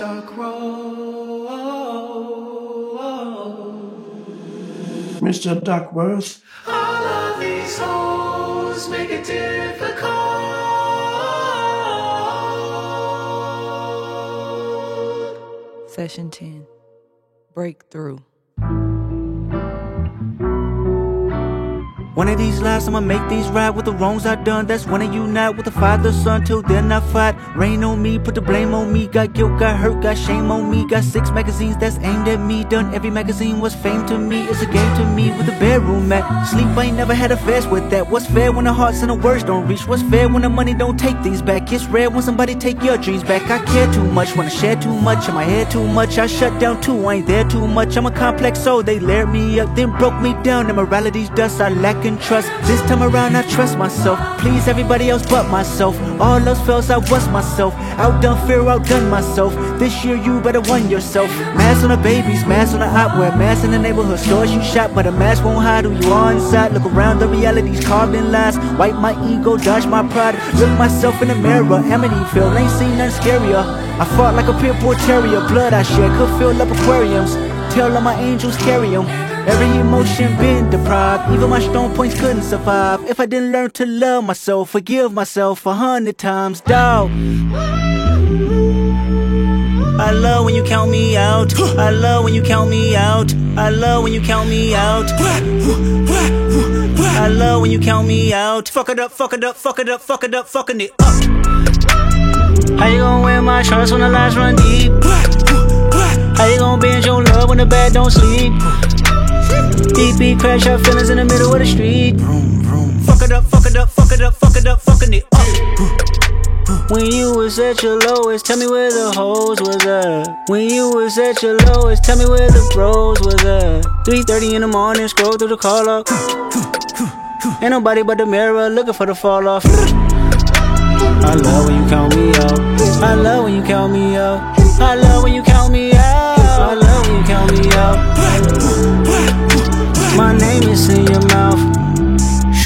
Duckworth. Mr. Duckworth. All of these hoes make it difficult. Session 10 Breakthrough. One of these lives, I'ma make these right with the wrongs I done. That's when I unite with the father, son. Till then, I fight. Rain on me, put the blame on me. Got guilt, got hurt, got shame on me. Got six magazines that's aimed at me. Done every magazine was fame to me. It's a game to me with the bedroom at. Sleep, I ain't never had a fast with that. What's fair when the hearts and the words don't reach? What's fair when the money don't take things back? It's rare when somebody take your dreams back. I care too much, wanna share too much. In my head too much, I shut down too. I ain't there too much. I'm a complex soul. They layered me up, then broke me down. Immorality's dust, I lack in trust. This time around, I trust myself. Please everybody else but myself. All else fails, I was myself. Outdone fear, outdone myself. This year, you better won yourself. Mask on the babies, mask on the outwear, mask in the neighborhood stores you shop, but a mask won't hide who you are inside. Look around, the reality's carved in lies. Wipe my ego, dodge my pride. Look myself in the mirror. Amityville ain't seen nothing scarier. I fought like a pit bull terrier. Blood I shed could fill up aquariums. Tell all my angels carry 'em. Every emotion been deprived, even my strong points couldn't survive. If I didn't learn to love myself, forgive myself a hundred times, dog. I love when you count me out. I love when you count me out. I love when you count me out. I love when you count me out. Fuck it up, fuck it up, fuck it up, fuck it up, fucking it up. How you gonna wear my trust when the lies run deep? How you gonna bend your love when the bed don't sleep? Deep beat, crash our feelings in the middle of the street. Fuck it up, fuck it up, fuck it up, fuck it up, fucking it up. When you was at your lowest, tell me where the hoes was at. When you was at your lowest, tell me where the bros was at. 3:30 in the morning, scroll through the call up. Ain't nobody but the mirror looking for the fall off. I love when you count me out. I love when you count me out. I love when you count me out.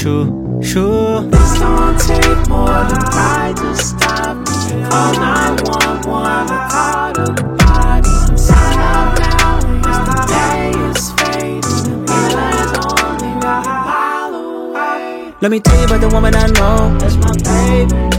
Sure, sure. This don't take more than I to stop me. Call 911 to call the body. Sign out now because the day is fading. Feelings only a mile away. Let me tell you about the woman I know. That's my baby.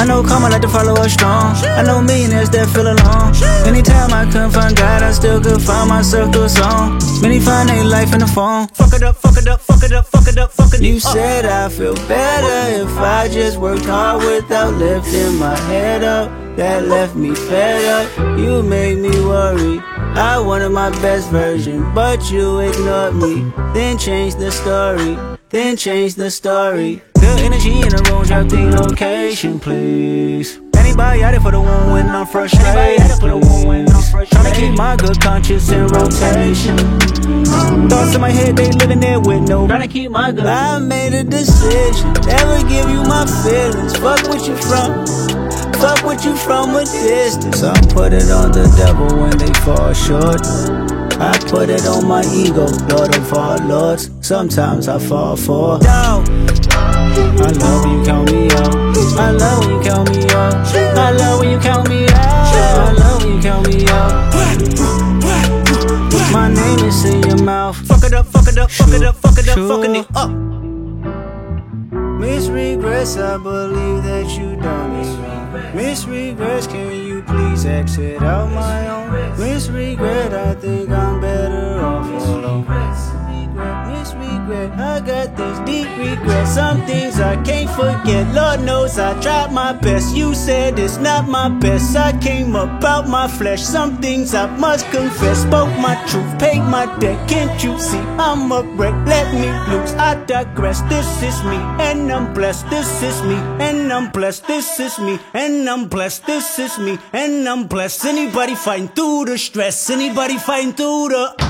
I know karma like to follow us strong. I know millionaires that feel alone. Anytime I couldn't find God, I still could find myself through a song. Many find their life in the phone. Fuck it up, fuck it up, fuck it up, fuck it up, fuck it up. You said I feel better if I just worked hard without lifting my head up. That left me fed up. You made me worry. I wanted my best version, but you ignored me. Then changed the story. Then changed the story. Good energy in the room, drop the location, please. Anybody out there for the one when I'm frustrated? Tryna keep my good conscience in rotation. Thoughts in my head, they living there with no. Tryna keep my good. I made a decision, never give you my feelings. Fuck what you from. Fuck what you from a distance. I put it on the devil when they fall short. I put it on my ego, Lord of all lords. Sometimes I fall for doubt. I love when you count me out. I love when you count me out. I love when you count me out. I love when you count me out. My name is in your mouth. Fuck it up, fuck it up, fuck it up, fuck it up, fucking it up. Miss regrets, I believe that you done it. Miss regrets, can you please exit out my own? Miss regret, I think I'm better regret. Some things I can't forget. Lord knows I tried my best. You said it's not my best. I came about my flesh. Some things I must confess. Spoke my truth, paid my debt. Can't you see I'm a wreck? Let me loose. I digress. This is me, and I'm blessed. This is me, and I'm blessed. This is me, and I'm blessed. This is me, and I'm blessed. Anybody fighting through the stress? Anybody fighting through the